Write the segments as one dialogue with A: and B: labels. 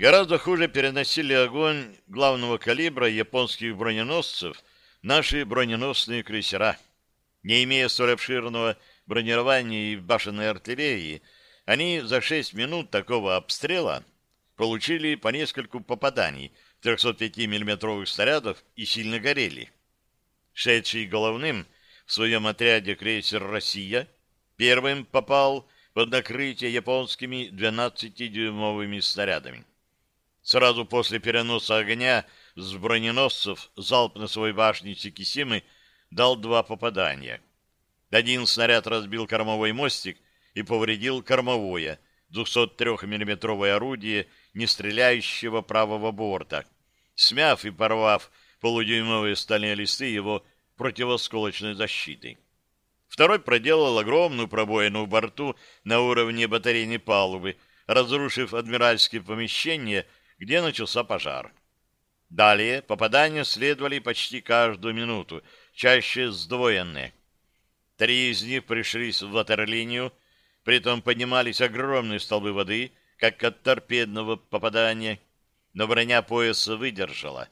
A: Гораздо хуже переносили огонь главного калибра японских броненосцев наши броненосные крейсера. Не имея столь обширного бронирования и башенной артиллерии, они за 6 минут такого обстрела получили по нескольку попаданий 305 миллиметровых снарядов и сильно горели. Шедший головным в своем отряде крейсер «Россия» первым попал под накрытие японскими 12-дюймовыми снарядами. Сразу после переноса огня с броненосцев залп на свой башне Сикисимы дал два попадания. Один снаряд разбил кормовой мостик и повредил кормовое 203 миллиметровое орудие нестреляющего правого борта, смяв и порвав полудюймовые стальные листы его противосколочной защиты. Второй проделал огромную пробоину в борту на уровне батарейной палубы, разрушив адмиральские помещения, где начался пожар. Далее попадания следовали почти каждую минуту, чаще сдвоенные. Три из них пришлись в ватерлинию, притом поднимались огромные столбы воды, как от торпедного попадания, но броня пояса выдержала.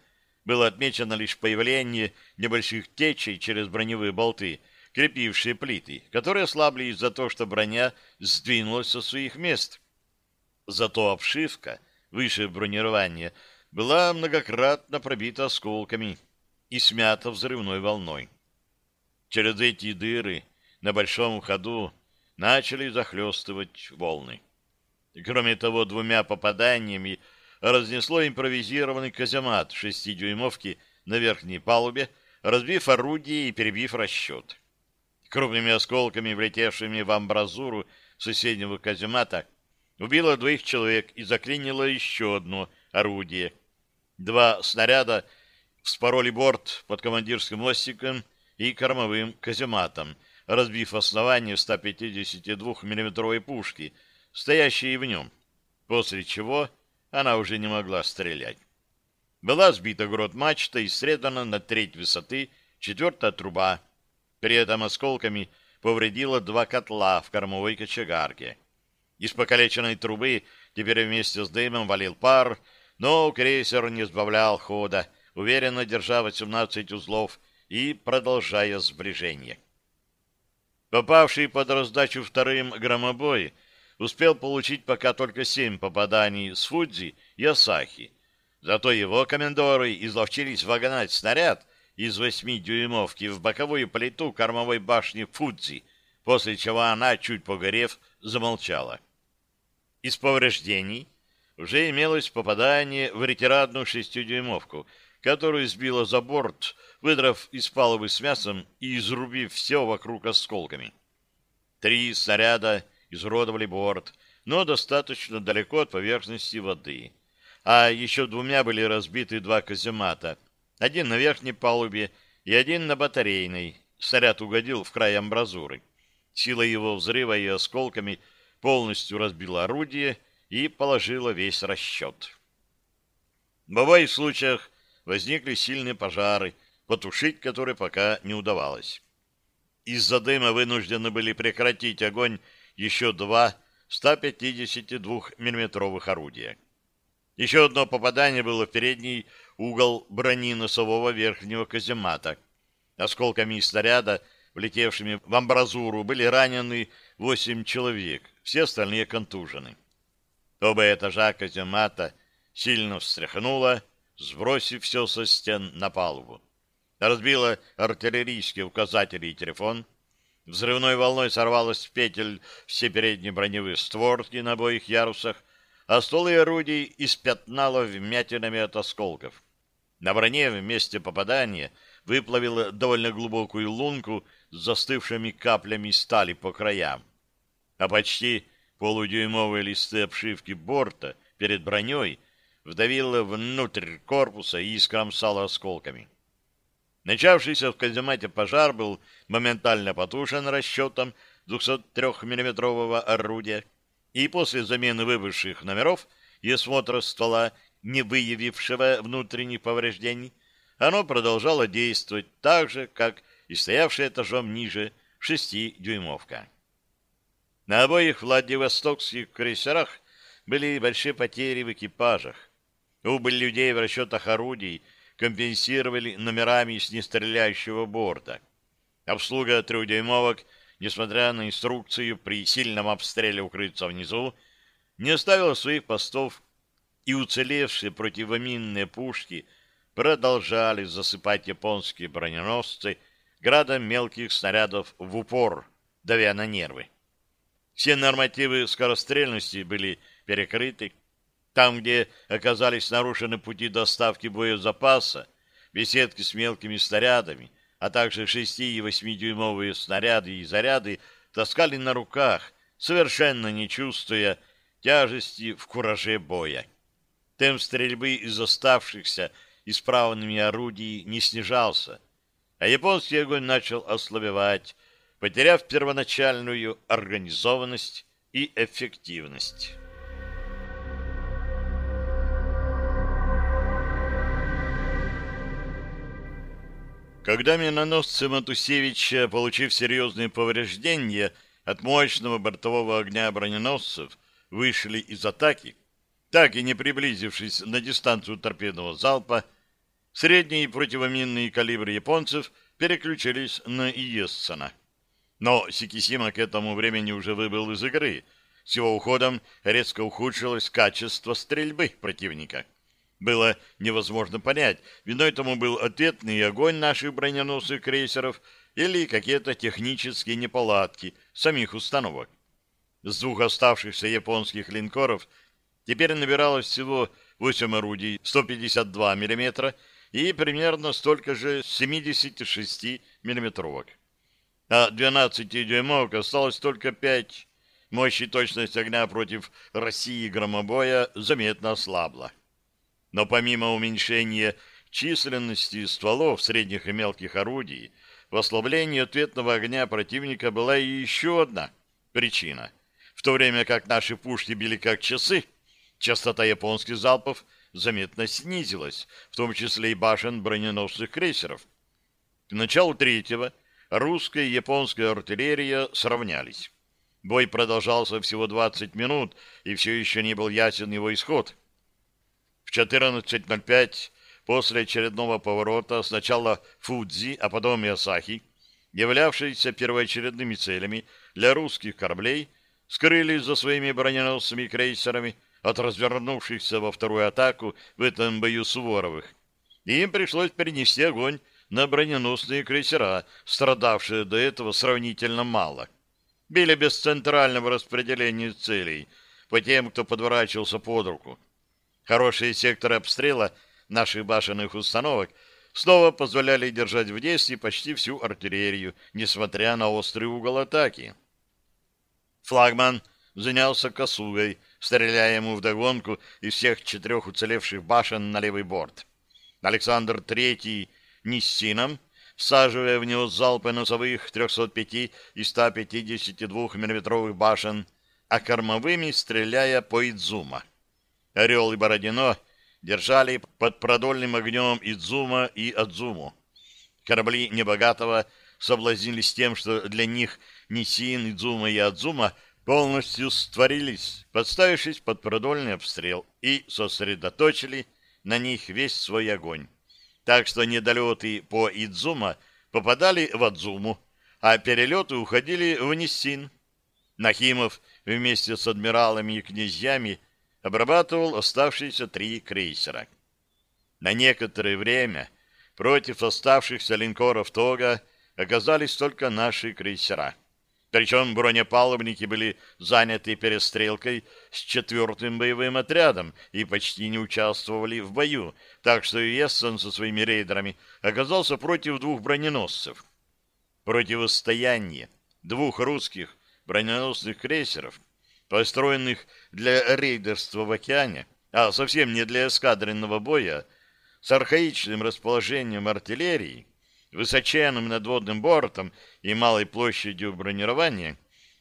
A: Было отмечено лишь появление небольших течей через броневые болты, крепившие плиты, которые ослабли из-за того, что броня сдвинулась со своих мест. Зато обшивка, выше бронирования, была многократно пробита осколками и смята взрывной волной. Через эти дыры на большом ходу начали захлестывать волны. Кроме того, двумя попаданиями разнесло импровизированный каземат шестидюймовки на верхней палубе, разбив орудие и перебив расчет. Крупными осколками, влетевшими в амбразуру соседнего каземата, убило двоих человек и заклинило еще одно орудие. Два снаряда вспороли борт под командирским мостиком и кормовым казематом, разбив основание 152 миллиметровой пушки, стоящей в нем, после чего она уже не могла стрелять. Была сбита грот мачта и срезана на треть высоты четвертая труба. При этом осколками повредила два котла в кормовой кочегарке. Из покалеченной трубы теперь вместе с дымом валил пар, но крейсер не сбавлял хода, уверенно держа 18 узлов и продолжая сближение. Попавший под раздачу вторым громобой успел получить пока только семь попаданий с Фудзи и Асахи. Зато его комендоры изловчились вогнать снаряд из восьми-дюймовки в боковую плиту кормовой башни Фудзи, после чего она, чуть погорев, замолчала. Из повреждений уже имелось попадание в ретирадную шестидюймовку, которую сбила за борт, выдрав из палубы с мясом и изрубив все вокруг осколками. Три снаряда изуродовали борт, но достаточно далеко от поверхности воды. А еще двумя были разбиты два каземата. Один на верхней палубе и один на батарейной. Снаряд угодил в край амбразуры. Сила его взрыва и осколками полностью разбила орудие и положила весь расчет. В обоих случаях возникли сильные пожары, потушить которые пока не удавалось. Из-за дыма вынуждены были прекратить огонь еще два 152 миллиметровых орудия. Еще одно попадание было в передний угол брони носового верхнего каземата. Осколками снаряда, влетевшими в амбразуру, были ранены восемь человек, все остальные контужены. Оба этажа каземата сильно встряхнуло, сбросив все со стен на палубу. Разбило артиллерийские указатели и телефон. Взрывной волной сорвалось с петель все передние броневые створки на обоих ярусах, а стволы орудий испятнало вмятинами от осколков. На броне в месте попадания выплавило довольно глубокую лунку с застывшими каплями стали по краям. А почти полудюймовые листы обшивки борта перед броней вдавило внутрь корпуса и искромсало осколками. Начавшийся в каземате пожар был моментально потушен расчетом 203 миллиметрового орудия, и после замены выбывших номеров и осмотра ствола, не выявившего внутренних повреждений, оно продолжало действовать так же, как и стоявшая этажом ниже шестидюймовка. На обоих Владивостокских крейсерах были большие потери в экипажах. Убыль людей в расчетах орудий компенсировали номерами с нестреляющего борта. Обслуга трехдюймовок, несмотря на инструкцию при сильном обстреле укрыться внизу, не оставила своих постов, и уцелевшие противоминные пушки продолжали засыпать японские броненосцы градом мелких снарядов в упор, давя на нервы. Все нормативы скорострельности были перекрыты. Там, где оказались нарушены пути доставки боезапаса, беседки с мелкими снарядами, а также 6- и 8-дюймовые снаряды и заряды таскали на руках, совершенно не чувствуя тяжести в кураже боя. Темп стрельбы из оставшихся исправными орудий не снижался, а японский огонь начал ослабевать, потеряв первоначальную организованность и эффективность. Когда миноносцы Матусевича, получив серьезные повреждения от мощного бортового огня броненосцев, вышли из атаки, так и не приблизившись на дистанцию торпедного залпа, средние противоминные калибры японцев переключились на Иессена. Но Сикисима к этому времени уже выбыл из игры. С его уходом резко ухудшилось качество стрельбы противника. Было невозможно понять, виной тому был ответный огонь наших броненосных крейсеров или какие-то технические неполадки самих установок. С двух оставшихся японских линкоров теперь набиралось всего 8 орудий 152 мм и примерно столько же 76 миллиметровок а 12-дюймовок осталось только 5. Мощь и точность огня против России громобоя заметно ослабла. Но помимо уменьшения численности стволов средних и мелких орудий, в ослаблении ответного огня противника была и еще одна причина. В то время как наши пушки били как часы, частота японских залпов заметно снизилась, в том числе и башен броненосных крейсеров. К началу третьего русская и японская артиллерия сравнялись. Бой продолжался всего 20 минут, и все еще не был ясен его исход. В 14.05 после очередного поворота сначала Фудзи, а потом и Асахи, являвшиеся первоочередными целями для русских кораблей, скрылись за своими броненосными крейсерами от развернувшихся во вторую атаку в этом бою Суворовых. И им пришлось перенести огонь на броненосные крейсера, страдавшие до этого сравнительно мало. Били без центрального распределения целей по тем, кто подворачивался под руку. Хорошие секторы обстрела наших башенных установок снова позволяли держать в действии почти всю артиллерию, несмотря на острый угол атаки. Флагман занялся косугой, стреляя ему вдогонку из всех четырех уцелевших башен на левый борт. Александр Третий Ниссином, всаживая в него залпы носовых 305 и 152 мм башен, а кормовыми стреляя по Идзума. Орел и Бородино держали под продольным огнем Идзума и Адзуму. Корабли Небогатого соблазнились тем, что для них Нисин, Идзума и Адзума полностью створились, подставившись под продольный обстрел, и сосредоточили на них весь свой огонь так что недолеты по Идзума попадали в Адзуму, а перелеты уходили в Ниссин. Нахимов вместе с адмиралами и князьями обрабатывал оставшиеся три крейсера. На некоторое время против оставшихся линкоров Тога оказались только наши крейсера. Причем бронепалубники были заняты перестрелкой с четвертым боевым отрядом и почти не участвовали в бою, так что Ессен со своими рейдерами оказался против двух броненосцев. Противостояние двух русских броненосных крейсеров, построенных для рейдерства в океане, а совсем не для эскадренного боя, с архаичным расположением артиллерии, высоченным надводным бортом и малой площадью бронирования,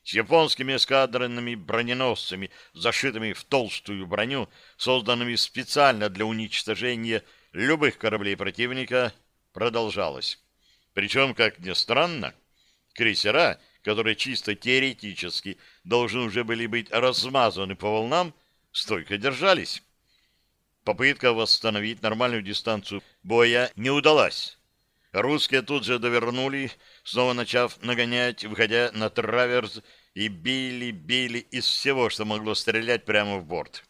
A: с японскими эскадренными броненосцами, зашитыми в толстую броню, созданными специально для уничтожения любых кораблей противника, продолжалось. Причем, как ни странно, крейсера, которые чисто теоретически должны уже были быть размазаны по волнам, стойко держались. Попытка восстановить нормальную дистанцию боя не удалась. Русские тут же довернули, снова начав нагонять, выходя на траверс, и били, били из всего, что могло стрелять прямо в борт.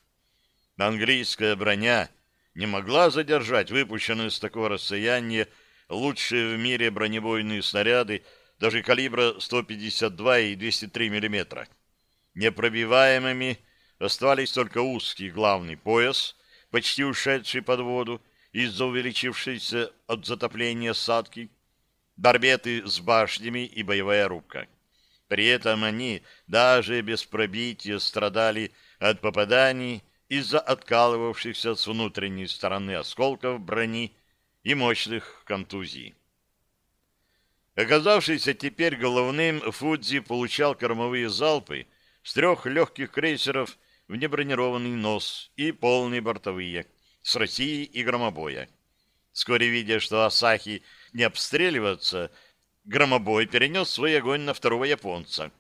A: Английская броня не могла задержать выпущенные с такого расстояния лучшие в мире бронебойные снаряды даже калибра 152 и 203 мм. Непробиваемыми оставались только узкий главный пояс, почти ушедший под воду из-за увеличившейся от затопления садки, барбеты с башнями и боевая рубка. При этом они даже без пробития страдали от попаданий из-за откалывавшихся с внутренней стороны осколков брони и мощных контузий. Оказавшийся теперь головным, Фудзи получал кормовые залпы с трех легких крейсеров в небронированный нос и полные бортовые с России и громобоя. Вскоре, видя, что Асахи не обстреливаются, громобой перенес свой огонь на второго японца.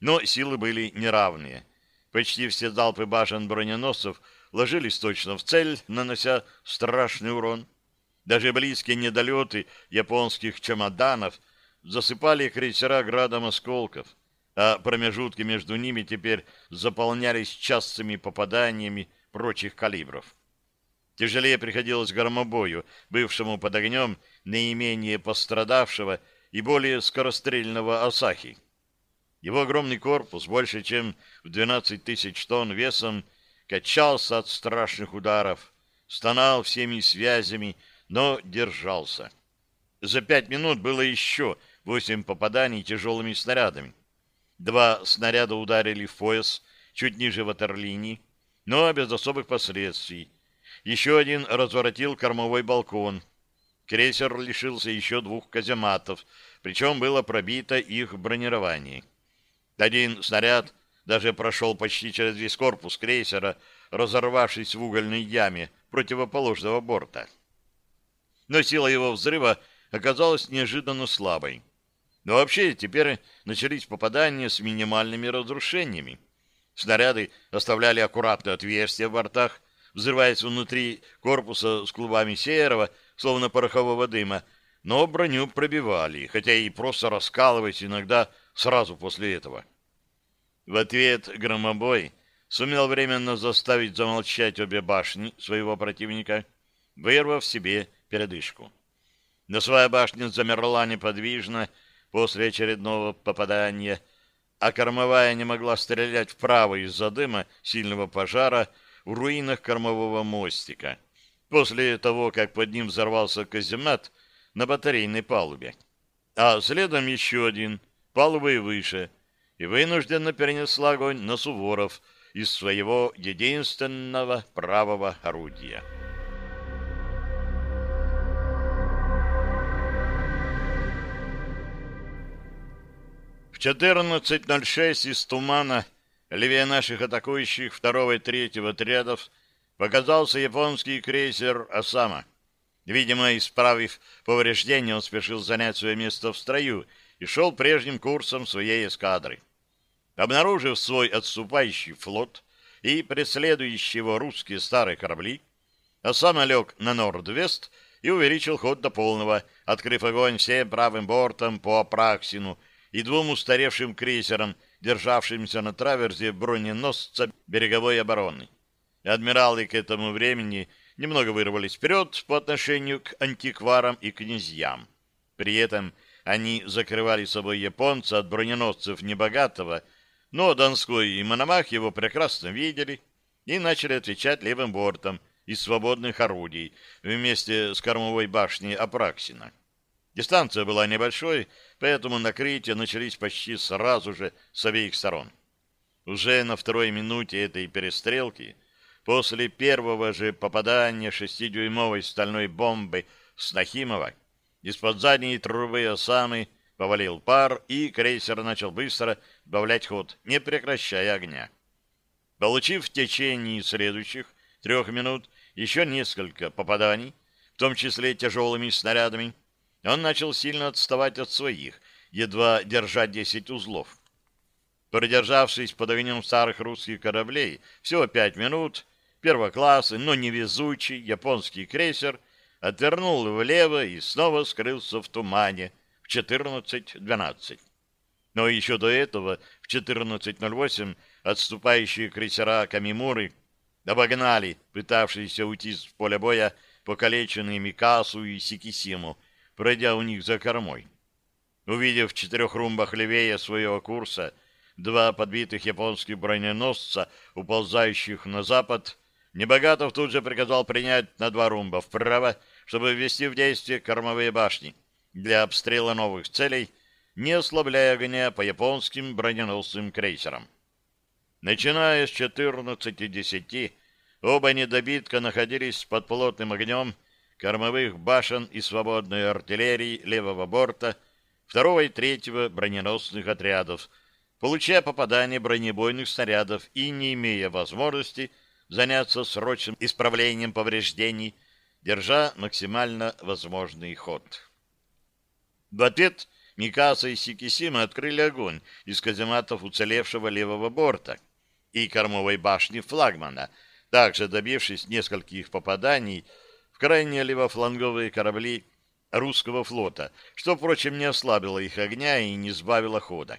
A: Но силы были неравные. Почти все залпы башен броненосцев ложились точно в цель, нанося страшный урон. Даже близкие недолеты японских чемоданов засыпали крейсера градом осколков, а промежутки между ними теперь заполнялись частыми попаданиями прочих калибров. Тяжелее приходилось громобою, бывшему под огнем наименее пострадавшего и более скорострельного Асахи. Его огромный корпус, больше чем в 12 тысяч тонн весом, качался от страшных ударов, стонал всеми связями, но держался. За пять минут было еще восемь попаданий тяжелыми снарядами. Два снаряда ударили в пояс чуть ниже ватерлинии, но без особых последствий. Еще один разворотил кормовой балкон. Крейсер лишился еще двух казематов, причем было пробито их бронирование. Один снаряд даже прошел почти через весь корпус крейсера, разорвавшись в угольной яме противоположного борта. Но сила его взрыва оказалась неожиданно слабой. Но вообще теперь начались попадания с минимальными разрушениями. Снаряды оставляли аккуратные отверстия в бортах, взрываясь внутри корпуса с клубами серого, словно порохового дыма, но броню пробивали, хотя и просто раскалываясь иногда сразу после этого. В ответ громобой сумел временно заставить замолчать обе башни своего противника, вырвав себе передышку. Но своя башня замерла неподвижно после очередного попадания, а кормовая не могла стрелять вправо из-за дыма сильного пожара в руинах кормового мостика, после того, как под ним взорвался каземат на батарейной палубе. А следом еще один, палубой выше — и вынужденно перенесла огонь на Суворов из своего единственного правого орудия. В 14.06 из тумана, левее наших атакующих второго и третьего отрядов, показался японский крейсер «Осама». Видимо, исправив повреждения, он спешил занять свое место в строю и шел прежним курсом своей эскадры. Обнаружив свой отступающий флот и преследующие его русские старые корабли, Осама лег на Норд-Вест и увеличил ход до полного, открыв огонь всем правым бортом по Апраксину и двум устаревшим крейсерам, державшимся на траверзе броненосца береговой обороны. Адмиралы к этому времени немного вырвались вперед по отношению к антикварам и князьям. При этом они закрывали собой японца от броненосцев небогатого, но Донской и Мономах его прекрасно видели и начали отвечать левым бортом из свободных орудий вместе с кормовой башней Апраксина. Дистанция была небольшой, поэтому накрытия начались почти сразу же с обеих сторон. Уже на второй минуте этой перестрелки, после первого же попадания шестидюймовой стальной бомбы с Нахимова, из-под задней трубы Осамы повалил пар, и крейсер начал быстро добавлять ход, не прекращая огня. Получив в течение следующих трех минут еще несколько попаданий, в том числе тяжелыми снарядами, он начал сильно отставать от своих, едва держа 10 узлов. Продержавшись под огнем старых русских кораблей всего пять минут, первоклассный, но невезучий японский крейсер отвернул влево и снова скрылся в тумане в 14.12. Но еще до этого, в 14.08, отступающие крейсера Камимуры обогнали пытавшиеся уйти с поля боя покалеченные Микасу и Сикисиму, пройдя у них за кормой. Увидев в четырех румбах левее своего курса два подбитых японских броненосца, уползающих на запад, Небогатов тут же приказал принять на два румба вправо, чтобы ввести в действие кормовые башни для обстрела новых целей, не ослабляя огня по японским броненосным крейсерам. Начиная с 14.10, оба недобитка находились под плотным огнем кормовых башен и свободной артиллерии левого борта второго и третьего броненосных отрядов, получая попадание бронебойных снарядов и не имея возможности заняться срочным исправлением повреждений, держа максимально возможный ход. В ответ Микаса и Сикисима открыли огонь из казематов уцелевшего левого борта и кормовой башни флагмана, также добившись нескольких попаданий крайне левофланговые корабли русского флота, что, впрочем, не ослабило их огня и не сбавило хода.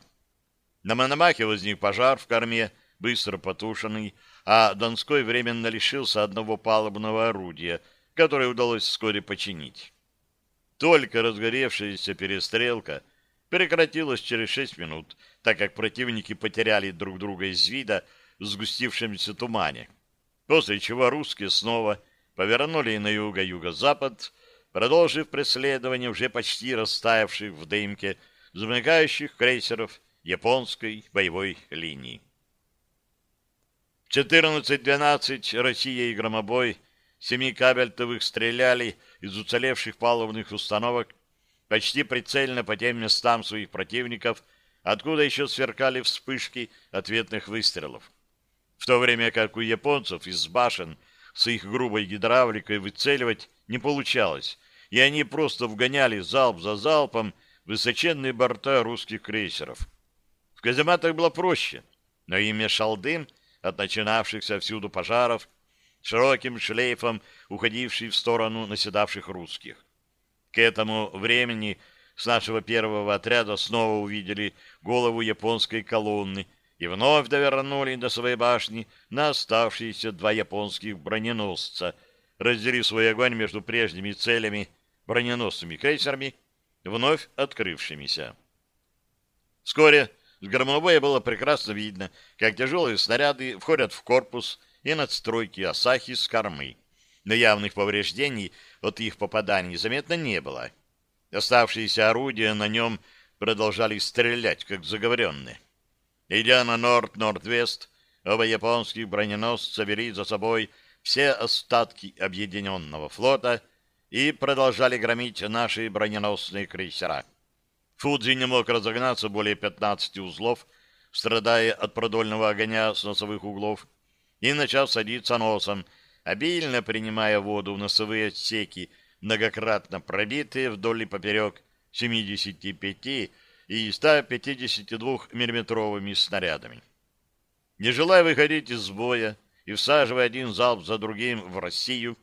A: На Мономахе возник пожар в корме, быстро потушенный, а Донской временно лишился одного палубного орудия, которое удалось вскоре починить. Только разгоревшаяся перестрелка прекратилась через шесть минут, так как противники потеряли друг друга из вида в сгустившемся тумане, после чего русские снова повернули на юго-юго-запад, продолжив преследование уже почти растаявших в дымке замыкающих крейсеров японской боевой линии. 14-12 Россия и Громобой семи кабельтовых стреляли из уцелевших палубных установок почти прицельно по тем местам своих противников, откуда еще сверкали вспышки ответных выстрелов. В то время как у японцев из башен с их грубой гидравликой выцеливать не получалось, и они просто вгоняли залп за залпом высоченные борта русских крейсеров. В казематах было проще, но им мешал дым — от начинавшихся всюду пожаров, широким шлейфом уходивший в сторону наседавших русских. К этому времени с нашего первого отряда снова увидели голову японской колонны и вновь довернули до своей башни на оставшиеся два японских броненосца, разделив свой огонь между прежними целями броненосными крейсерами, вновь открывшимися. Вскоре с громобоя было прекрасно видно, как тяжелые снаряды входят в корпус и надстройки Асахи с кормы. Но явных повреждений от их попаданий заметно не было. Оставшиеся орудия на нем продолжали стрелять, как заговоренные. Идя на норд-норд-вест, оба японских броненосца вели за собой все остатки объединенного флота и продолжали громить наши броненосные крейсера. Фудзи не мог разогнаться более 15 узлов, страдая от продольного огня с носовых углов, и начав садиться носом, обильно принимая воду в носовые отсеки, многократно пробитые вдоль и поперек 75 и 152 миллиметровыми снарядами. Не желая выходить из боя и всаживая один залп за другим в Россию,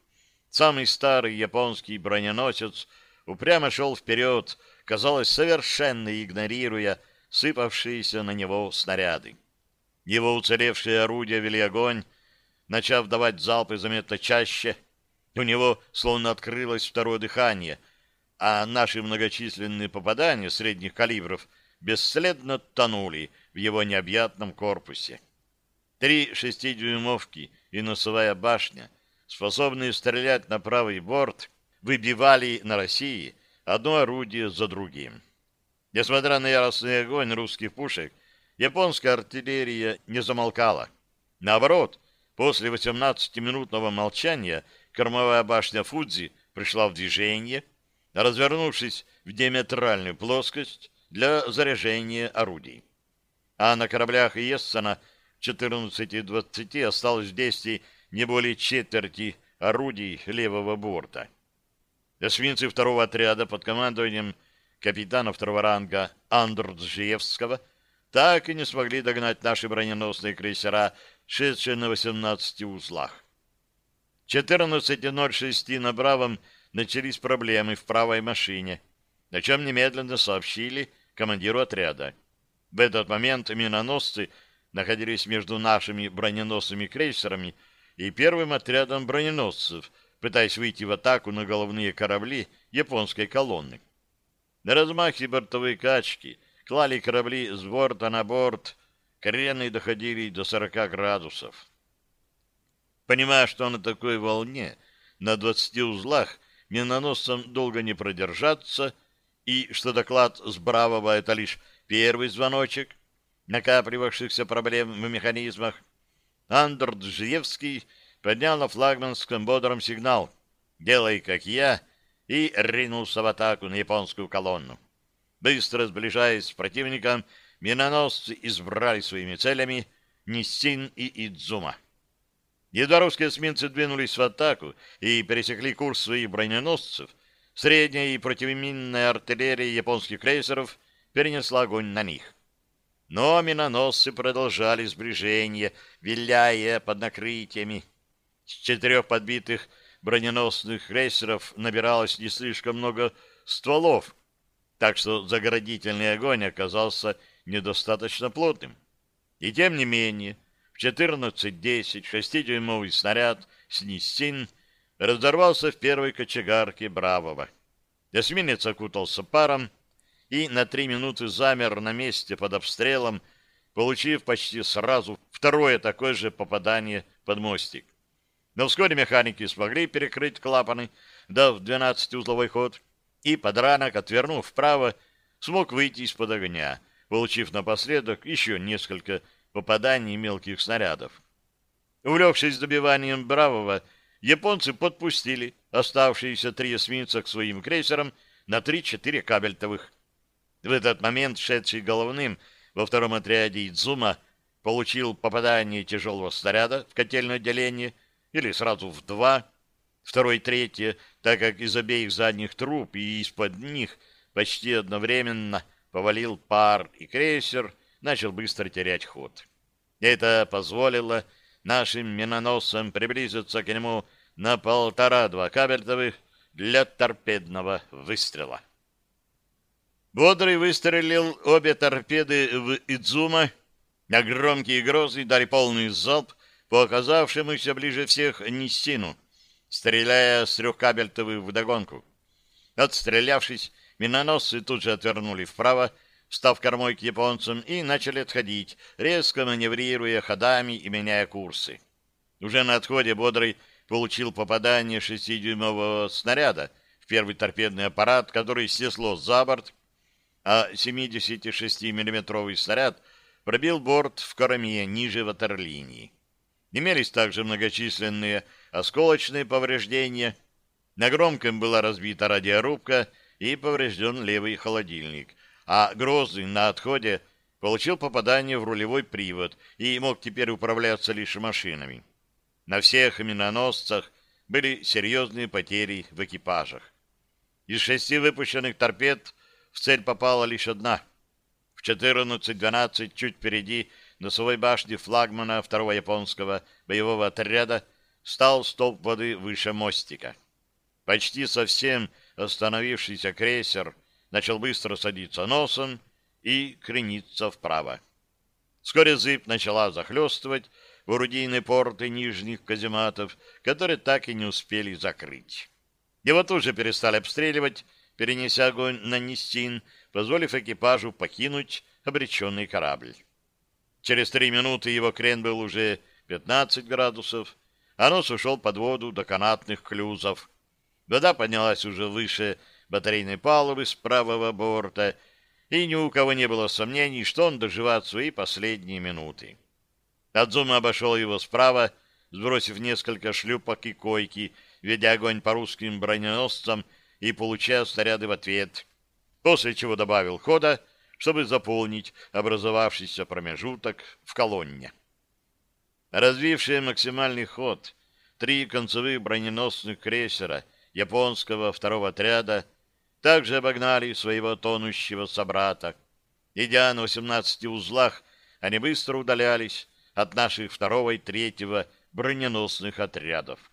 A: самый старый японский броненосец упрямо шел вперед, казалось, совершенно игнорируя сыпавшиеся на него снаряды. Его уцелевшие орудия вели огонь, начав давать залпы заметно чаще. У него словно открылось второе дыхание, а наши многочисленные попадания средних калибров бесследно тонули в его необъятном корпусе. Три шестидюймовки и носовая башня, способные стрелять на правый борт, выбивали на России одно орудие за другим. Несмотря на яростный огонь русских пушек, японская артиллерия не замолкала. Наоборот, после 18-минутного молчания кормовая башня Фудзи пришла в движение, развернувшись в диаметральную плоскость для заряжения орудий. А на кораблях Ессена 14 и 20 осталось в действии не более четверти орудий левого борта. Эсминцы второго отряда под командованием капитана второго ранга Андрджиевского так и не смогли догнать наши броненосные крейсера, шедшие на 18 узлах. 14.06 на Бравом начались проблемы в правой машине, о чем немедленно сообщили командиру отряда. В этот момент миноносцы находились между нашими броненосными крейсерами и первым отрядом броненосцев, пытаясь выйти в атаку на головные корабли японской колонны. На размахе бортовой качки клали корабли с борта на борт, крены доходили до 40 градусов. Понимая, что на такой волне, на 20 узлах, миноносцам долго не продержаться, и что доклад с Бравого — это лишь первый звоночек накапливавшихся проблем в механизмах, Андр Джиевский поднял на флагманском бодром сигнал «Делай, как я», и ринулся в атаку на японскую колонну. Быстро сближаясь с противником, миноносцы избрали своими целями Ниссин и Идзума. Едва русские эсминцы двинулись в атаку и пересекли курс своих броненосцев, средняя и противоминная артиллерия японских крейсеров перенесла огонь на них. Но миноносцы продолжали сближение, виляя под накрытиями. С четырех подбитых броненосных крейсеров набиралось не слишком много стволов, так что заградительный огонь оказался недостаточно плотным. И тем не менее, 14.10 шестидюймовый снаряд «Снистин» разорвался в первой кочегарке «Бравого». Эсминец окутался паром, и на три минуты замер на месте под обстрелом, получив почти сразу второе такое же попадание под мостик. Но вскоре механики смогли перекрыть клапаны, дав 12-узловой ход, и подранок, отвернув вправо, смог выйти из-под огня, получив напоследок еще несколько попаданий мелких снарядов. Увлекшись добиванием Бравого, японцы подпустили оставшиеся три эсминца к своим крейсерам на 3-4 кабельтовых, в этот момент шедший головным во втором отряде Идзума получил попадание тяжелого снаряда в котельное отделение или сразу в два, второй — третье, так как из обеих задних труб и из-под них почти одновременно повалил пар, и крейсер начал быстро терять ход. Это позволило нашим миноносцам приблизиться к нему на полтора-два кабельтовых для торпедного выстрела. Бодрый выстрелил обе торпеды в Идзума, на громкие грозы дали полный залп по оказавшемуся ближе всех Ниссину, стреляя с трехкабельтовых вдогонку. Отстрелявшись, миноносцы тут же отвернули вправо, встав кормой к японцам, и начали отходить, резко маневрируя ходами и меняя курсы. Уже на отходе Бодрый получил попадание шестидюймового снаряда в первый торпедный аппарат, который снесло за борт, а 76-миллиметровый снаряд пробил борт в корме ниже ватерлинии. Имелись также многочисленные осколочные повреждения. На громком была разбита радиорубка и поврежден левый холодильник, а Грозный на отходе получил попадание в рулевой привод и мог теперь управляться лишь машинами. На всех миноносцах были серьезные потери в экипажах. Из шести выпущенных торпед в цель попала лишь одна. В 14.12 чуть впереди носовой башни флагмана второго японского боевого отряда стал столб воды выше мостика. Почти совсем остановившийся крейсер начал быстро садиться носом и крениться вправо. Вскоре зыб начала захлестывать орудийные порты нижних казематов, которые так и не успели закрыть. Его тут же перестали обстреливать, перенеся огонь на Нистин, позволив экипажу покинуть обреченный корабль. Через три минуты его крен был уже 15 градусов, а нос ушел под воду до канатных клюзов. Вода поднялась уже выше батарейной палубы с правого борта, и ни у кого не было сомнений, что он доживает свои последние минуты. Адзума обошел его справа, сбросив несколько шлюпок и койки, ведя огонь по русским броненосцам и получая снаряды в ответ, после чего добавил хода, чтобы заполнить образовавшийся промежуток в колонне. Развившие максимальный ход, три концевых броненосных крейсера японского второго отряда также обогнали своего тонущего собрата. Идя на 18 узлах, они быстро удалялись от наших второго и третьего броненосных отрядов.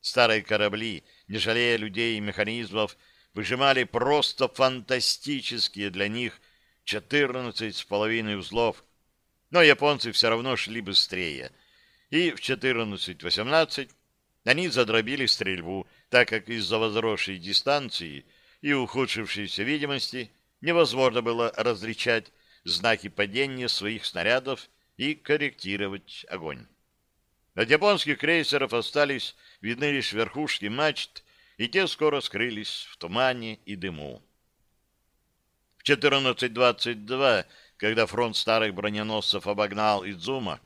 A: Старые корабли, не жалея людей и механизмов, выжимали просто фантастические для них 14 с половиной узлов, но японцы все равно шли быстрее, и в 14-18 они задробили стрельбу, так как из-за возросшей дистанции и ухудшившейся видимости невозможно было различать знаки падения своих снарядов и корректировать огонь. От японских крейсеров остались видны лишь верхушки мачт, и те скоро скрылись в тумане и дыму. В 14.22, когда фронт старых броненосцев обогнал Идзума,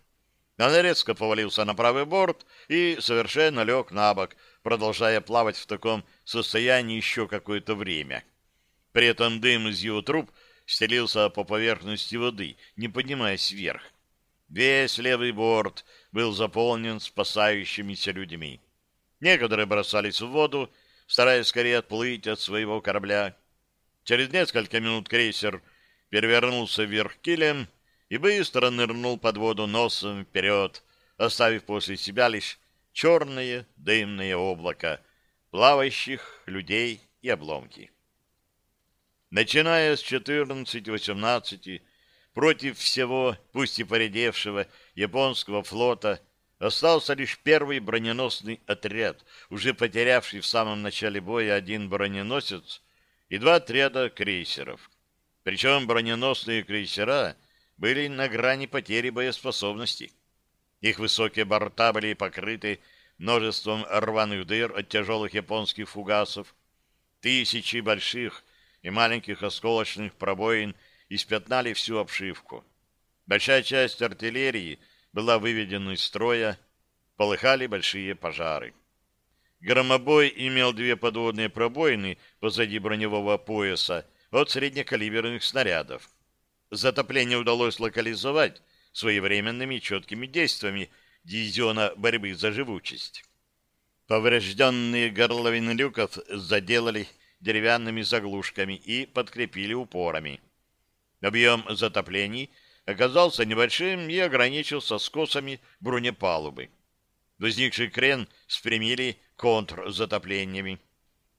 A: он резко повалился на правый борт и совершенно лег на бок, продолжая плавать в таком состоянии еще какое-то время. При этом дым из его труб стелился по поверхности воды, не поднимаясь вверх. Весь левый борт был заполнен спасающимися людьми. Некоторые бросались в воду, стараясь скорее отплыть от своего корабля. Через несколько минут крейсер перевернулся вверх килем и быстро нырнул под воду носом вперед, оставив после себя лишь черное дымное облако плавающих людей и обломки. Начиная с 14-18 против всего, пусть и поредевшего, японского флота остался лишь первый броненосный отряд, уже потерявший в самом начале боя один броненосец и два отряда крейсеров. Причем броненосные крейсера были на грани потери боеспособности. Их высокие борта были покрыты множеством рваных дыр от тяжелых японских фугасов. Тысячи больших и маленьких осколочных пробоин испятнали всю обшивку. Большая часть артиллерии была выведена из строя, полыхали большие пожары. Громобой имел две подводные пробоины позади броневого пояса от среднекалиберных снарядов. Затопление удалось локализовать своевременными четкими действиями дивизиона борьбы за живучесть. Поврежденные горловины люков заделали деревянными заглушками и подкрепили упорами. Объем затоплений оказался небольшим и ограничился скосами бронепалубы. Возникший крен спрямили контрзатоплениями.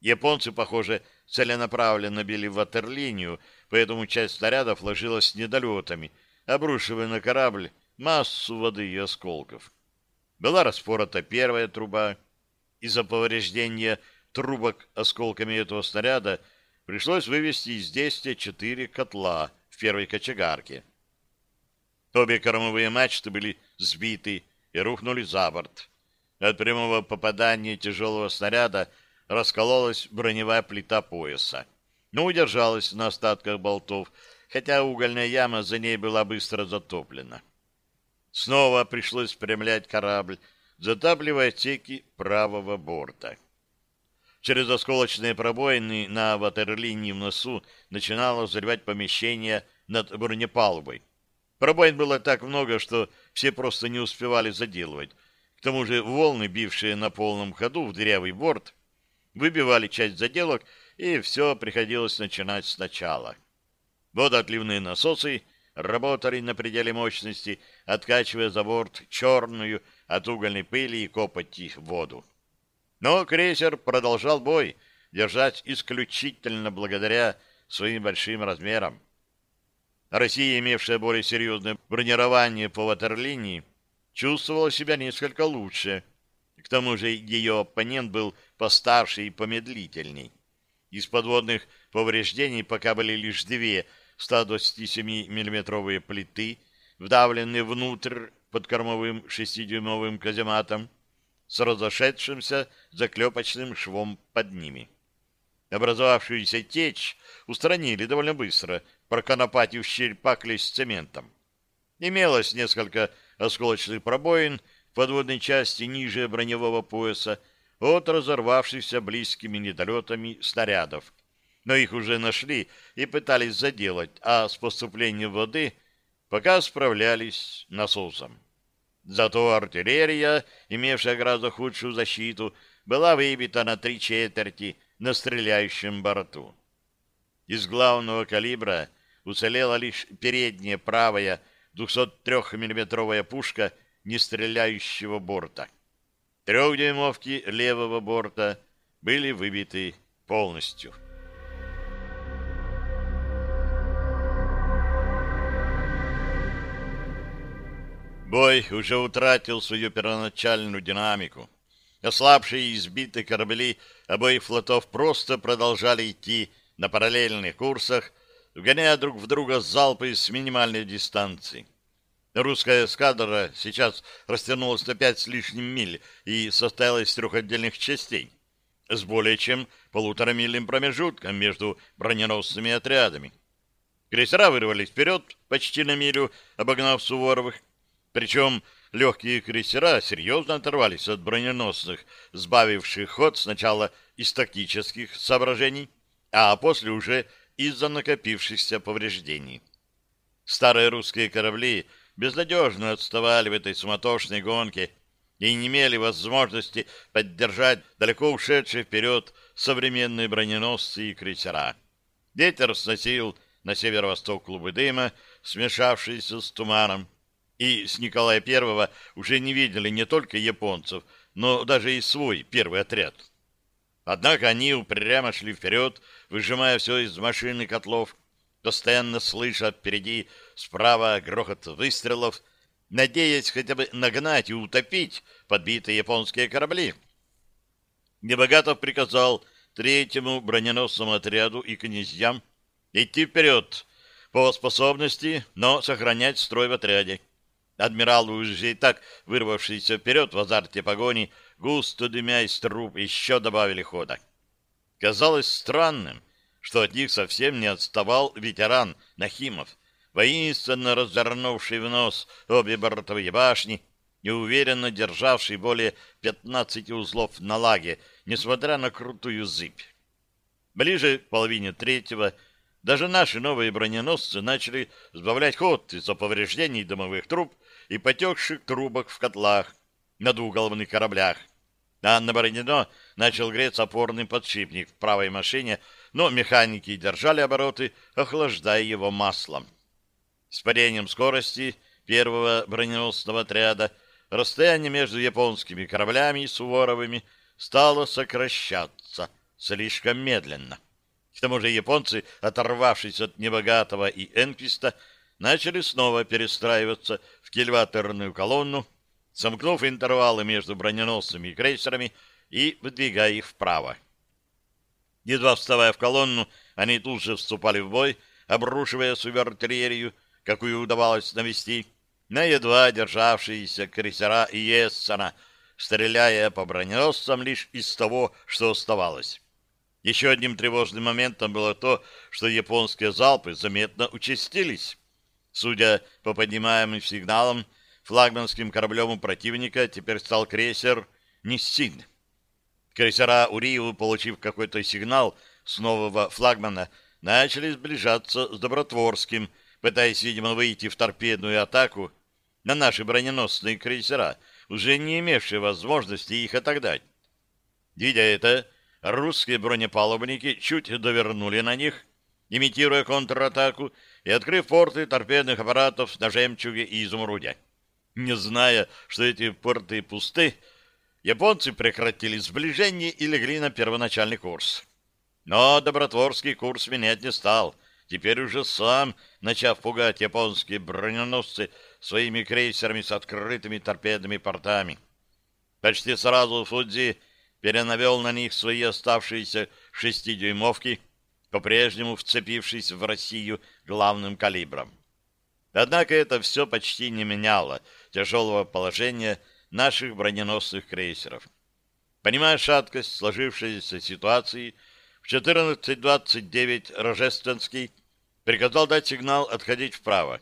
A: Японцы, похоже, целенаправленно били в ватерлинию, поэтому часть снарядов ложилась недолетами, обрушивая на корабль массу воды и осколков. Была распорота первая труба. Из-за повреждения трубок осколками этого снаряда пришлось вывести из действия четыре котла в первой кочегарке. Обе кормовые мачты были сбиты и рухнули за борт. От прямого попадания тяжелого снаряда раскололась броневая плита пояса, но удержалась на остатках болтов, хотя угольная яма за ней была быстро затоплена. Снова пришлось спрямлять корабль, затапливая отсеки правого борта. Через осколочные пробоины на ватерлинии в носу начинало взрывать помещение над бронепалубой. Пробоин было так много, что все просто не успевали заделывать. К тому же волны, бившие на полном ходу в дырявый борт, выбивали часть заделок, и все приходилось начинать сначала. Водоотливные насосы работали на пределе мощности, откачивая за борт черную от угольной пыли и копоти воду. Но крейсер продолжал бой, держать исключительно благодаря своим большим размерам. Россия, имевшая более серьезное бронирование по ватерлинии, чувствовала себя несколько лучше. К тому же ее оппонент был постарше и помедлительней. Из подводных повреждений пока были лишь две 127 миллиметровые плиты, вдавленные внутрь под кормовым шестидюймовым казематом с разошедшимся заклепочным швом под ними. Образовавшуюся течь устранили довольно быстро, проконопатив щель пакли цементом. Имелось несколько осколочных пробоин в подводной части ниже броневого пояса от разорвавшихся близкими недолетами снарядов, но их уже нашли и пытались заделать, а с поступлением воды пока справлялись насосом. Зато артиллерия, имевшая гораздо худшую защиту, была выбита на три четверти на стреляющем борту. Из главного калибра уцелела лишь передняя правая 203 миллиметровая пушка нестреляющего борта. Трехдюймовки левого борта были выбиты полностью. Бой уже утратил свою первоначальную динамику. Ослабшие и избитые корабли обоих флотов просто продолжали идти на параллельных курсах, вгоняя друг в друга залпы с минимальной дистанции. Русская эскадра сейчас растянулась на пять с лишним миль и состояла из трех отдельных частей с более чем полуторамильным промежутком между броненосными отрядами. Крейсера вырвались вперед почти на милю, обогнав Суворовых, причем легкие крейсера серьезно оторвались от броненосных, сбавивших ход сначала из тактических соображений, а после уже из-за накопившихся повреждений. Старые русские корабли безнадежно отставали в этой суматошной гонке и не имели возможности поддержать далеко ушедшие вперед современные броненосцы и крейсера. Ветер сносил на северо-восток клубы дыма, смешавшиеся с туманом, и с Николая Первого уже не видели не только японцев, но даже и свой первый отряд. Однако они упрямо шли вперед, выжимая все из машины котлов, постоянно слыша впереди справа грохот выстрелов, надеясь хотя бы нагнать и утопить подбитые японские корабли. Небогатов приказал третьему броненосному отряду и князьям идти вперед по способности, но сохранять строй в отряде. Адмирал, уже и так вырвавшийся вперед в азарте погони, густо дымя из труб, еще добавили хода. Казалось странным, что от них совсем не отставал ветеран Нахимов, воинственно развернувший в нос обе бортовые башни и уверенно державший более 15 узлов на лаге, несмотря на крутую зыбь. Ближе к половине третьего даже наши новые броненосцы начали сбавлять ход из-за повреждений дымовых труб и потекших трубок в котлах на двуголовных кораблях. А на Бородино начал греться опорный подшипник в правой машине, но механики держали обороты, охлаждая его маслом. С падением скорости первого броненосного отряда расстояние между японскими кораблями и Суворовыми стало сокращаться слишком медленно. К тому же японцы, оторвавшись от Небогатого и Энквиста, начали снова перестраиваться в кильваторную колонну, сомкнув интервалы между броненосцами и крейсерами и выдвигая их вправо. Едва вставая в колонну, они тут же вступали в бой, обрушивая свою артиллерию, какую удавалось навести, на едва державшиеся крейсера и Ессена, стреляя по броненосцам лишь из того, что оставалось. Еще одним тревожным моментом было то, что японские залпы заметно участились. Судя по поднимаемым сигналам, флагманским кораблем у противника теперь стал крейсер «Ниссин». Крейсера Уриеву, получив какой-то сигнал с нового флагмана, начали сближаться с Добротворским, пытаясь, видимо, выйти в торпедную атаку на наши броненосные крейсера, уже не имевшие возможности их отогнать. Видя это, русские бронепалубники чуть довернули на них, имитируя контратаку, и открыв порты торпедных аппаратов на «Жемчуге» и «Изумруде». Не зная, что эти порты пусты, японцы прекратили сближение и легли на первоначальный курс. Но Добротворский курс менять не стал, теперь уже сам, начав пугать японские броненосцы своими крейсерами с открытыми торпедными портами. Почти сразу Фудзи перенавел на них свои оставшиеся шестидюймовки — по-прежнему вцепившись в Россию главным калибром. Однако это все почти не меняло тяжелого положения наших броненосных крейсеров. Понимая шаткость сложившейся ситуации, в 14.29 Рожественский приказал дать сигнал отходить вправо.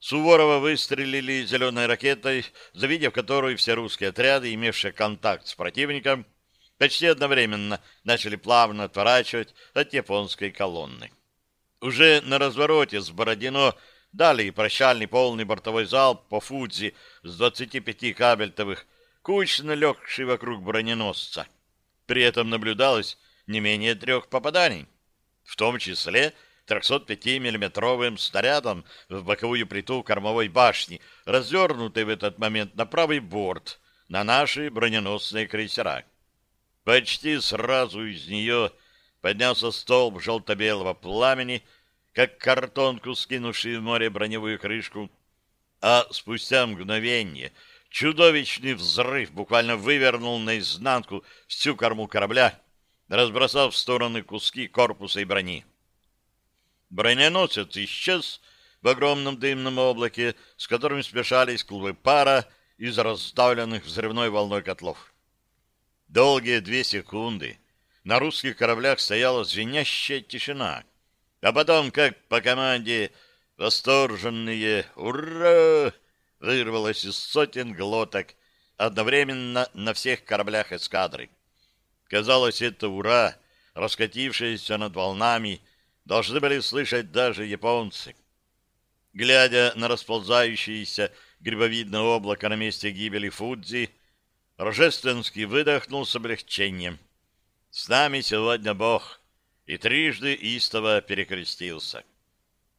A: Суворова выстрелили зеленой ракетой, завидев которую все русские отряды, имевшие контакт с противником, почти одновременно начали плавно отворачивать от японской колонны. Уже на развороте с Бородино дали прощальный полный бортовой залп по Фудзи с 25 кабельтовых, кучно легший вокруг броненосца. При этом наблюдалось не менее трех попаданий, в том числе 305-миллиметровым снарядом в боковую плиту кормовой башни, развернутой в этот момент на правый борт, на наши броненосные крейсера. Почти сразу из нее поднялся столб желто-белого пламени, как картонку, скинувший в море броневую крышку, а спустя мгновение чудовищный взрыв буквально вывернул наизнанку всю корму корабля, разбросав в стороны куски корпуса и брони. Броненосец исчез в огромном дымном облаке, с которым смешались клубы пара из раздавленных взрывной волной котлов. Долгие две секунды на русских кораблях стояла звенящая тишина, а потом, как по команде, восторженные «Ура!» вырвалось из сотен глоток одновременно на всех кораблях эскадры. Казалось, это «Ура!», раскатившееся над волнами, должны были слышать даже японцы. Глядя на расползающееся грибовидное облако на месте гибели Фудзи, Рожественский выдохнул с облегчением. «С нами сегодня Бог!» и трижды истово перекрестился.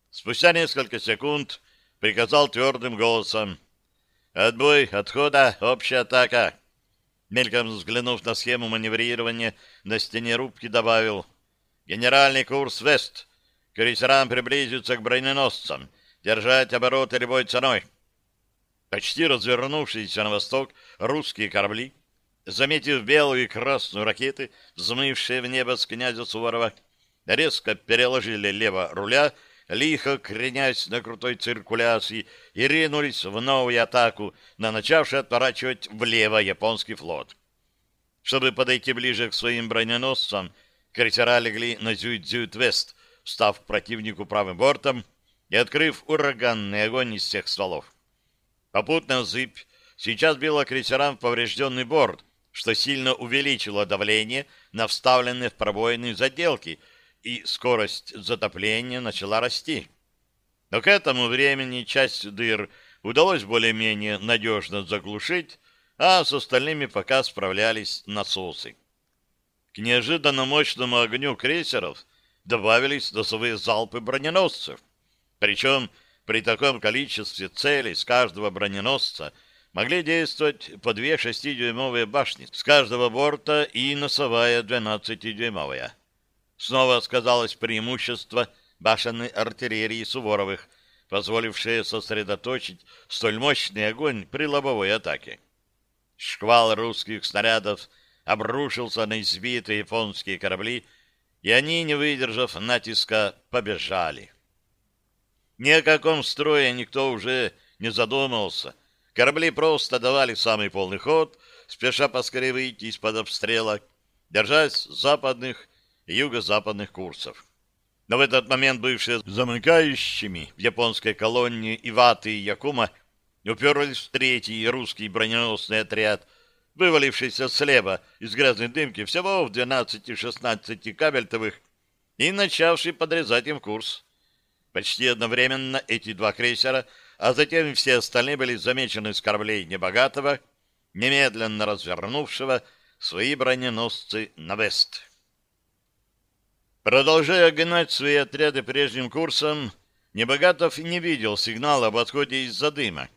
A: Спустя несколько секунд приказал твердым голосом «Отбой, отхода, общая атака!» Мельком взглянув на схему маневрирования, на стене рубки добавил «Генеральный курс Вест. Крейсерам приблизиться к броненосцам. Держать обороты любой ценой». Почти развернувшиеся на восток русские корабли, заметив белую и красную ракеты, взмывшие в небо с князя Суворова, резко переложили лево руля лихо кренясь на крутой циркуляции, и ринулись в новую атаку на начавший отворачивать влево японский флот. Чтобы подойти ближе к своим броненосцам, крейсера легли на Зюит-Зюит-Вест, став противнику правым бортом и открыв ураганный огонь из всех стволов. Попутная зыбь сейчас била крейсерам в поврежденный борт, что сильно увеличило давление на вставленные в пробоины заделки — и скорость затопления начала расти. Но к этому времени часть дыр удалось более-менее надежно заглушить, а с остальными пока справлялись насосы. К неожиданно мощному огню крейсеров добавились носовые залпы броненосцев. Причем при таком количестве целей с каждого броненосца могли действовать по две 6-дюймовые башни с каждого борта и носовая 12-дюймовая. Снова сказалось преимущество башенной артиллерии Суворовых, позволившее сосредоточить столь мощный огонь при лобовой атаке. Шквал русских снарядов обрушился на избитые японские корабли, и они, не выдержав натиска, побежали. Ни о каком строе никто уже не задумывался. Корабли просто давали самый полный ход, спеша поскорее выйти из-под обстрела, держась западных юго-западных курсов. Но в этот момент бывшие замыкающими в японской колонии Иваты и Якума уперлись в третий русский броненосный отряд, вывалившийся слева из грязной дымки всего в 12-16 кабельтовых и начавший подрезать им курс. Почти одновременно эти два крейсера, а затем все остальные были замечены с кораблей Небогатого, немедленно развернувшего свои броненосцы на вест. Продолжая гнать свои отряды прежним курсом, Небогатов не видел сигнала об отходе из-за дыма,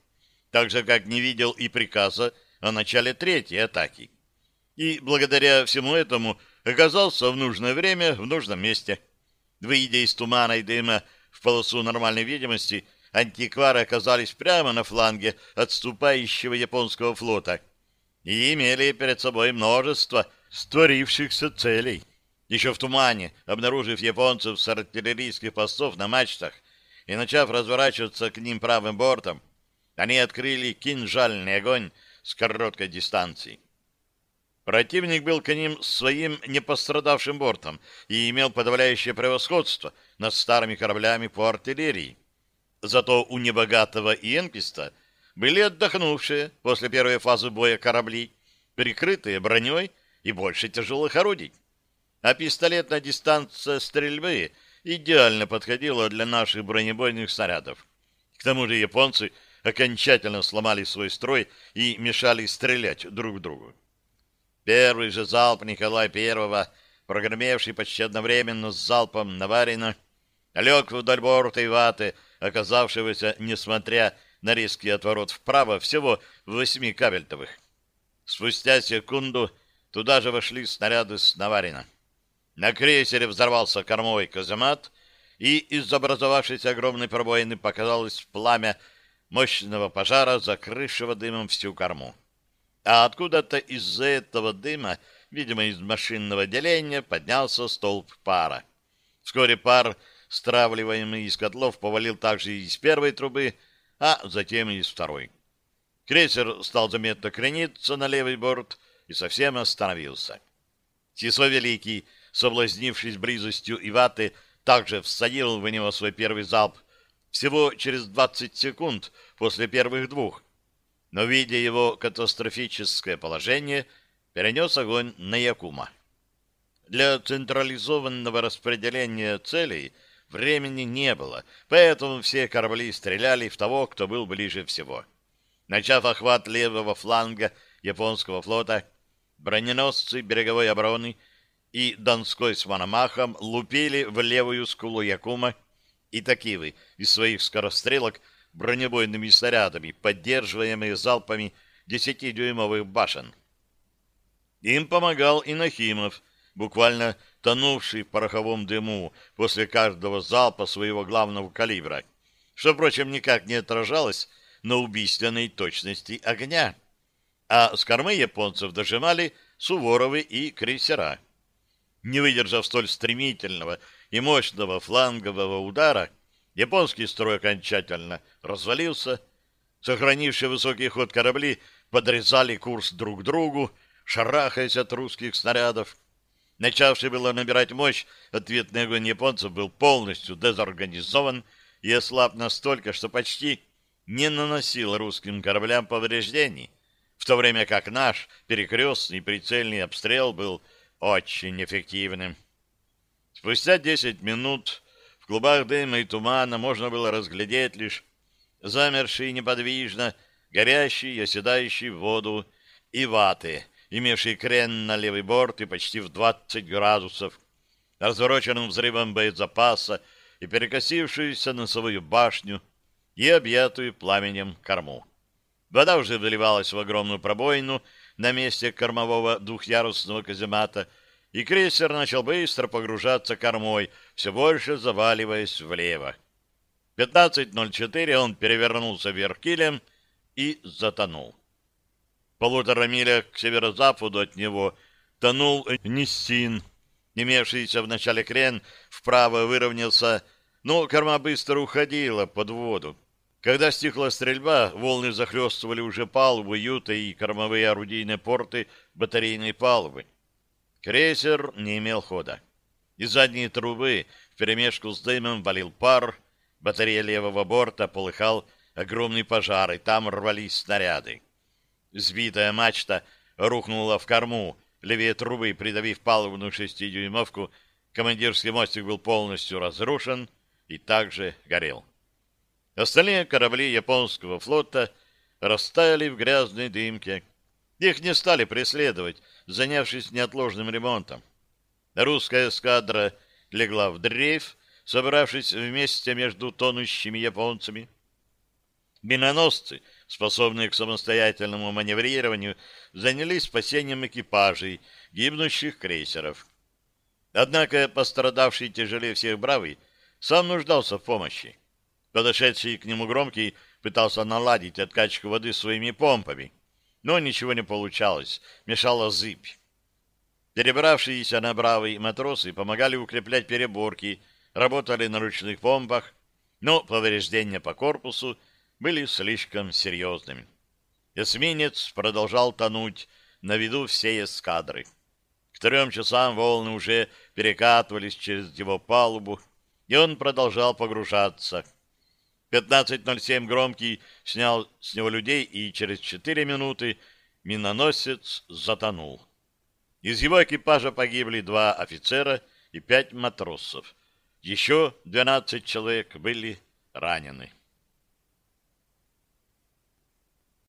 A: так же, как не видел и приказа о начале третьей атаки. И благодаря всему этому оказался в нужное время в нужном месте. Выйдя из тумана и дыма в полосу нормальной видимости, антиквары оказались прямо на фланге отступающего японского флота и имели перед собой множество створившихся целей. Еще в тумане, обнаружив японцев с артиллерийских постов на мачтах и начав разворачиваться к ним правым бортом, они открыли кинжальный огонь с короткой дистанции. Противник был к ним своим непострадавшим бортом и имел подавляющее превосходство над старыми кораблями по артиллерии. Зато у небогатого и были отдохнувшие после первой фазы боя корабли, прикрытые броней и больше тяжелых орудий а пистолетная дистанция стрельбы идеально подходила для наших бронебойных снарядов. К тому же японцы окончательно сломали свой строй и мешали стрелять друг другу. Первый же залп Николая Первого, прогремевший почти одновременно с залпом Наварина, лег вдоль борта и ваты, оказавшегося, несмотря на резкий отворот вправо, всего в восьми кабельтовых. Спустя секунду туда же вошли снаряды с Наварина. На крейсере взорвался кормовой каземат, и из образовавшейся огромной пробоины показалось пламя мощного пожара, закрывшего дымом всю корму. А откуда-то из-за этого дыма, видимо, из машинного отделения, поднялся столб пара. Вскоре пар, стравливаемый из котлов, повалил также из первой трубы, а затем и из второй. Крейсер стал заметно крениться на левый борт и совсем остановился. Сисо Великий, соблазнившись близостью Иваты, также всадил в него свой первый залп всего через 20 секунд после первых двух, но, видя его катастрофическое положение, перенес огонь на Якума. Для централизованного распределения целей времени не было, поэтому все корабли стреляли в того, кто был ближе всего. Начав охват левого фланга японского флота, броненосцы береговой обороны и Донской с Мономахом лупили в левую скулу Якума и Такивы из своих скорострелок бронебойными снарядами, поддерживаемые залпами десятидюймовых башен. Им помогал и Нахимов, буквально тонувший в пороховом дыму после каждого залпа своего главного калибра, что, впрочем, никак не отражалось на убийственной точности огня. А с кормы японцев дожимали Суворовы и крейсера. Не выдержав столь стремительного и мощного флангового удара, японский строй окончательно развалился, сохранившие высокий ход корабли подрезали курс друг другу, шарахаясь от русских снарядов. Начавший было набирать мощь, ответный огонь японцев был полностью дезорганизован и ослаб настолько, что почти не наносил русским кораблям повреждений, в то время как наш перекрестный прицельный обстрел был очень эффективным. Спустя десять минут в клубах дыма и тумана можно было разглядеть лишь замерший неподвижно, горящий и оседающий в воду и ваты, имевший крен на левый борт и почти в 20 градусов, развороченным взрывом боезапаса и перекосившуюся носовую башню и объятую пламенем корму. Вода уже выливалась в огромную пробоину на месте кормового двухъярусного каземата — и крейсер начал быстро погружаться кормой, все больше заваливаясь влево. 15.04 он перевернулся вверх килем и затонул. Полутора миля к северо-западу от него тонул Ниссин. Имевшийся в начале крен вправо выровнялся, но корма быстро уходила под воду. Когда стихла стрельба, волны захлестывали уже палубу юта и кормовые орудийные порты батарейной палубы. Крейсер не имел хода. Из задней трубы вперемешку с дымом валил пар, батарея левого борта полыхал огромный пожар, и там рвались снаряды. Сбитая мачта рухнула в корму, левее трубы, придавив палубную шестидюймовку, командирский мостик был полностью разрушен и также горел. Остальные корабли японского флота растаяли в грязной дымке. Их не стали преследовать, занявшись неотложным ремонтом. Русская эскадра легла в дрейф, собравшись вместе между тонущими японцами. Миноносцы, способные к самостоятельному маневрированию, занялись спасением экипажей гибнущих крейсеров. Однако пострадавший тяжелее всех бравый сам нуждался в помощи. Подошедший к нему громкий пытался наладить откачку воды своими помпами но ничего не получалось, мешала зыбь. Перебравшиеся на бравый матросы помогали укреплять переборки, работали на ручных помпах, но повреждения по корпусу были слишком серьезными. Эсминец продолжал тонуть на виду всей эскадры. К трем часам волны уже перекатывались через его палубу, и он продолжал погружаться. 15.07 громкий снял с него людей, и через 4 минуты миноносец затонул. Из его экипажа погибли два офицера и пять матросов. Еще 12 человек были ранены.